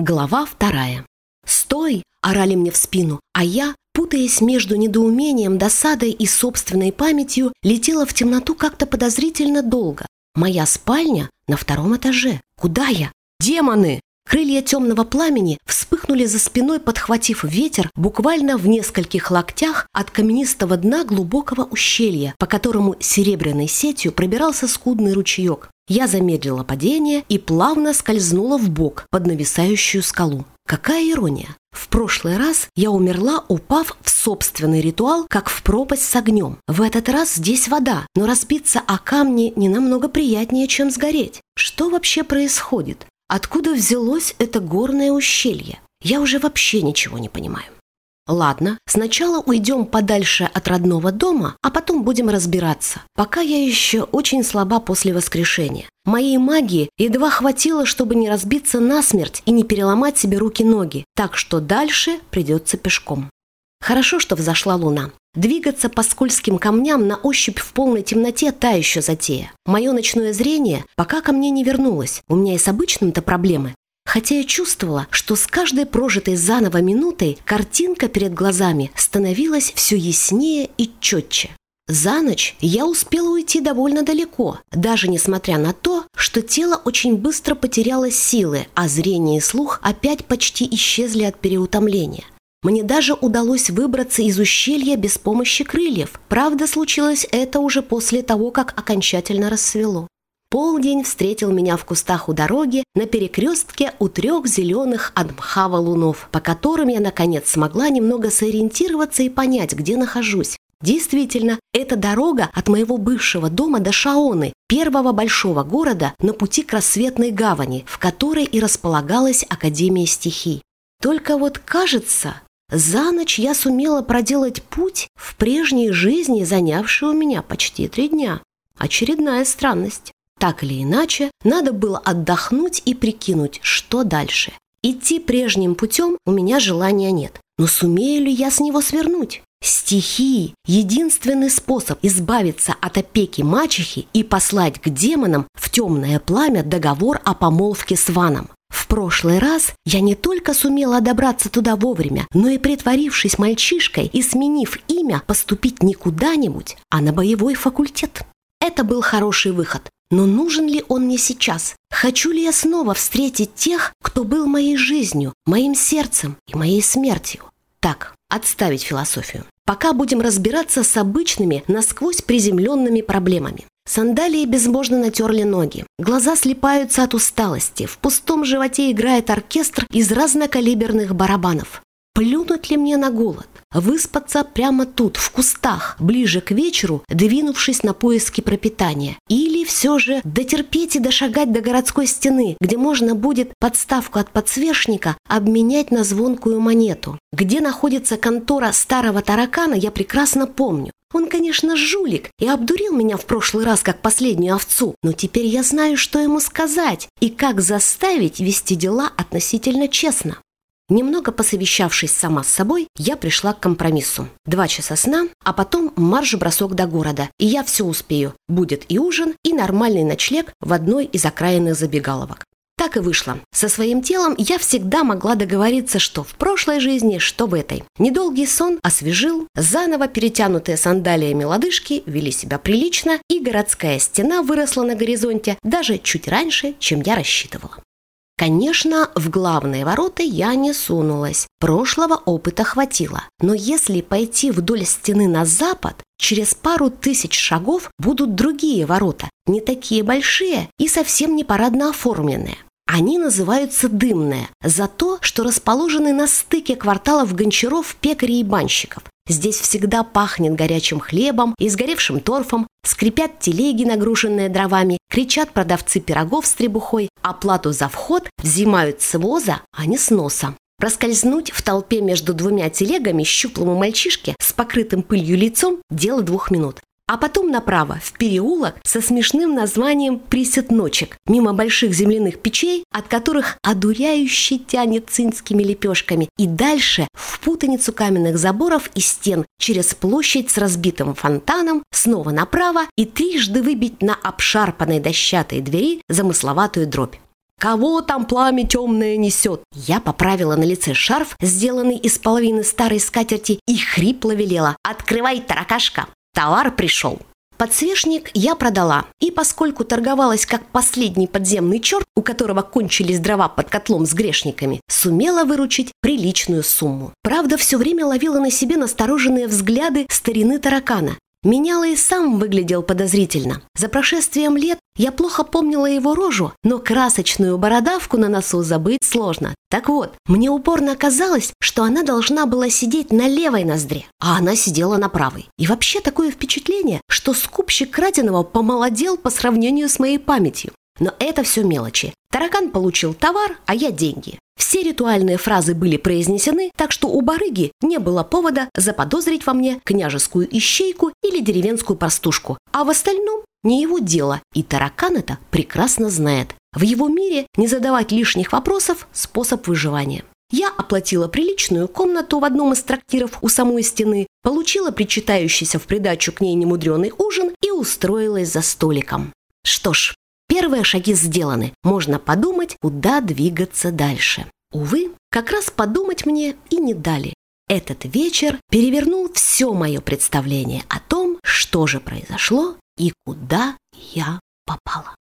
Глава вторая. «Стой!» – орали мне в спину, а я, путаясь между недоумением, досадой и собственной памятью, летела в темноту как-то подозрительно долго. Моя спальня на втором этаже. Куда я? Демоны! Крылья темного пламени вспыхнули за спиной, подхватив ветер буквально в нескольких локтях от каменистого дна глубокого ущелья, по которому серебряной сетью пробирался скудный ручеек. Я замедлила падение и плавно скользнула в бок под нависающую скалу. Какая ирония! В прошлый раз я умерла, упав в собственный ритуал, как в пропасть с огнем. В этот раз здесь вода, но разбиться о камни не намного приятнее, чем сгореть. Что вообще происходит? Откуда взялось это горное ущелье? Я уже вообще ничего не понимаю. Ладно, сначала уйдем подальше от родного дома, а потом будем разбираться. Пока я еще очень слаба после воскрешения. Моей магии едва хватило, чтобы не разбиться насмерть и не переломать себе руки-ноги, так что дальше придется пешком. Хорошо, что взошла луна. Двигаться по скользким камням на ощупь в полной темноте – та еще затея. Мое ночное зрение пока ко мне не вернулось. У меня и с обычным-то проблемы хотя я чувствовала, что с каждой прожитой заново минутой картинка перед глазами становилась все яснее и четче. За ночь я успела уйти довольно далеко, даже несмотря на то, что тело очень быстро потеряло силы, а зрение и слух опять почти исчезли от переутомления. Мне даже удалось выбраться из ущелья без помощи крыльев. Правда, случилось это уже после того, как окончательно рассвело. Полдень встретил меня в кустах у дороги на перекрестке у трех зеленых от мха валунов, по которым я, наконец, смогла немного сориентироваться и понять, где нахожусь. Действительно, это дорога от моего бывшего дома до Шаоны, первого большого города на пути к рассветной гавани, в которой и располагалась Академия стихий. Только вот кажется, за ночь я сумела проделать путь в прежней жизни, занявший у меня почти три дня. Очередная странность. Так или иначе, надо было отдохнуть и прикинуть, что дальше. Идти прежним путем у меня желания нет. Но сумею ли я с него свернуть? Стихии – единственный способ избавиться от опеки мачехи и послать к демонам в темное пламя договор о помолвке с Ваном. В прошлый раз я не только сумела добраться туда вовремя, но и притворившись мальчишкой и сменив имя, поступить не куда-нибудь, а на боевой факультет. Это был хороший выход. Но нужен ли он мне сейчас? Хочу ли я снова встретить тех, кто был моей жизнью, моим сердцем и моей смертью? Так, отставить философию. Пока будем разбираться с обычными, насквозь приземленными проблемами. Сандалии безбожно натерли ноги. Глаза слепаются от усталости. В пустом животе играет оркестр из разнокалиберных барабанов. Плюнуть ли мне на голод? Выспаться прямо тут, в кустах, ближе к вечеру, двинувшись на поиски пропитания? Или все же дотерпеть и дошагать до городской стены, где можно будет подставку от подсвечника обменять на звонкую монету? Где находится контора старого таракана, я прекрасно помню. Он, конечно, жулик и обдурил меня в прошлый раз как последнюю овцу, но теперь я знаю, что ему сказать и как заставить вести дела относительно честно. Немного посовещавшись сама с собой, я пришла к компромиссу. Два часа сна, а потом марш-бросок до города, и я все успею. Будет и ужин, и нормальный ночлег в одной из окраинных забегаловок. Так и вышло. Со своим телом я всегда могла договориться, что в прошлой жизни, что в этой. Недолгий сон освежил, заново перетянутые сандалиями лодыжки вели себя прилично, и городская стена выросла на горизонте даже чуть раньше, чем я рассчитывала. Конечно, в главные ворота я не сунулась. Прошлого опыта хватило. Но если пойти вдоль стены на запад, через пару тысяч шагов будут другие ворота, не такие большие и совсем не парадно оформленные. Они называются «дымные» за то, что расположены на стыке кварталов гончаров, пекарей и банщиков. Здесь всегда пахнет горячим хлебом и сгоревшим торфом, скрипят телеги, нагруженные дровами, кричат продавцы пирогов с требухой, оплату за вход взимают с воза, а не с носа. Проскользнуть в толпе между двумя телегами щуплому мальчишке с покрытым пылью лицом – дело двух минут а потом направо, в переулок со смешным названием «Присетночек», мимо больших земляных печей, от которых одуряюще тянет цинскими лепешками, и дальше в путаницу каменных заборов и стен через площадь с разбитым фонтаном, снова направо и трижды выбить на обшарпанной дощатой двери замысловатую дробь. Кого там пламя темное несет? Я поправила на лице шарф, сделанный из половины старой скатерти, и хрипло велела. Открывай, таракашка! Товар пришел. Подсвечник я продала, и поскольку торговалась как последний подземный черт, у которого кончились дрова под котлом с грешниками, сумела выручить приличную сумму. Правда, все время ловила на себе настороженные взгляды старины таракана. Меняла и сам выглядел подозрительно. За прошествием лет я плохо помнила его рожу, но красочную бородавку на носу забыть сложно. Так вот, мне упорно казалось, что она должна была сидеть на левой ноздре, а она сидела на правой. И вообще такое впечатление, что скупщик краденого помолодел по сравнению с моей памятью. Но это все мелочи. Таракан получил товар, а я деньги. Все ритуальные фразы были произнесены, так что у барыги не было повода заподозрить во мне княжескую ищейку или деревенскую пастушку, а в остальном не его дело, и таракан это прекрасно знает. В его мире не задавать лишних вопросов – способ выживания. Я оплатила приличную комнату в одном из трактиров у самой стены, получила причитающийся в придачу к ней немудреный ужин и устроилась за столиком. Что ж, Первые шаги сделаны. Можно подумать, куда двигаться дальше. Увы, как раз подумать мне и не дали. Этот вечер перевернул все мое представление о том, что же произошло и куда я попала.